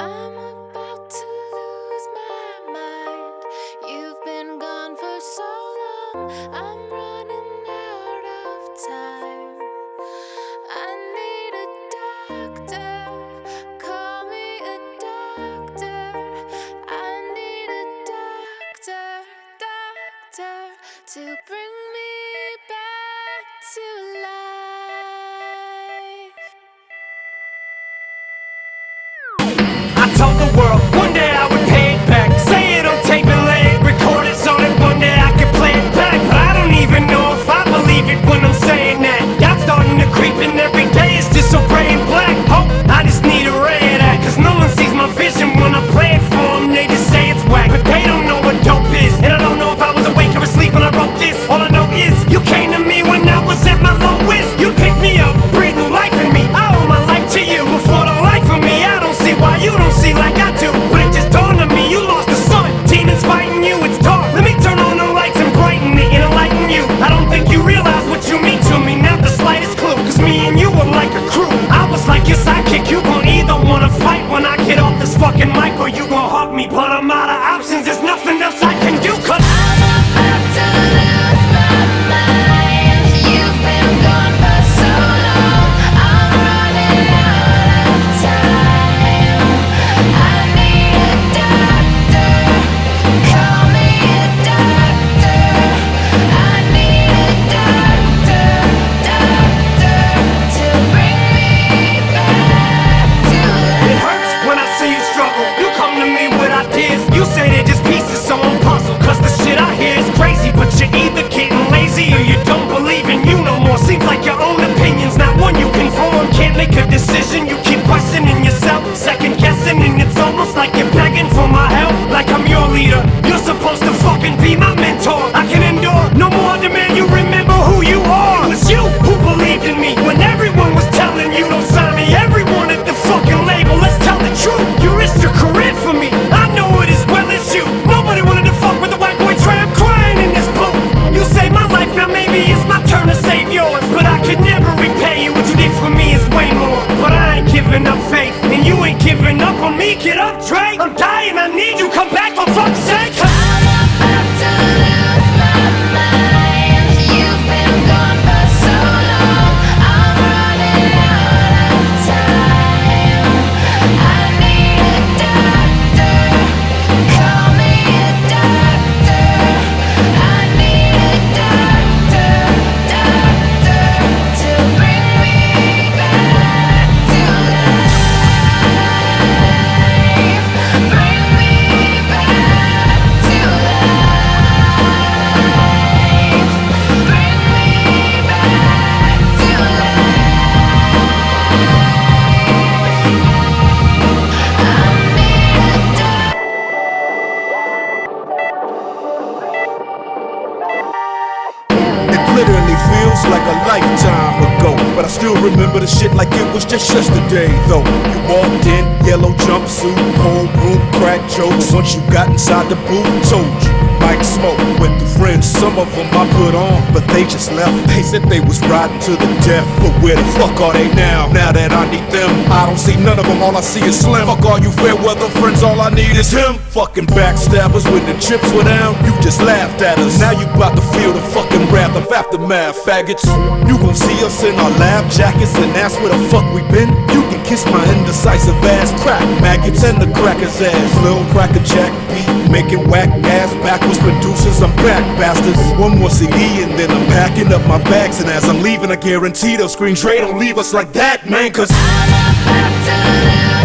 I'm about to lose you were like a crew. I was like your sidekick, you gon' either wanna fight when I get off this fucking mic or you gon' to fucking be my mentor. I can endure no more demand you remember who you are. It was you who believed in me when everyone was telling you don't sign me. Everyone at the fucking label, let's tell the truth. You risked your career for me. I know it as well as you. Nobody wanted to fuck with the white boy tramp crying in this booth. You saved my life, now maybe it's my turn to save yours. But I could never repay you. What you did for me is way more. But I ain't giving up faith, and you ain't giving up on me. Get up, Dre. I'm dying, I need you. Come back for fuck's sake. I still remember the shit like it was just yesterday, though. You walked in, yellow jumpsuit, whole room, crack jokes. Once you got inside the booth, told you. Might smoke with the friends, some of them I put on, but they just left. They said they was riding to the death, but where the fuck are they now? Now that I need all I see is Slim. Fuck all you fair weather friends, all I need is him. Fucking backstabbers, when the chips were down, you just laughed at us. Now you about to feel the fucking wrath of aftermath, faggots. You gon' see us in our lab jackets and ask where the fuck we been. You can kiss my indecisive ass, crack maggots and the cracker's ass. Lil cracker jack beat, making whack ass backwards producers. I'm back, bastards. One more CD and then I'm packing up my bags. And as I'm leaving, I guarantee they'll screen Dre don't leave us like that, man. Cause About to lose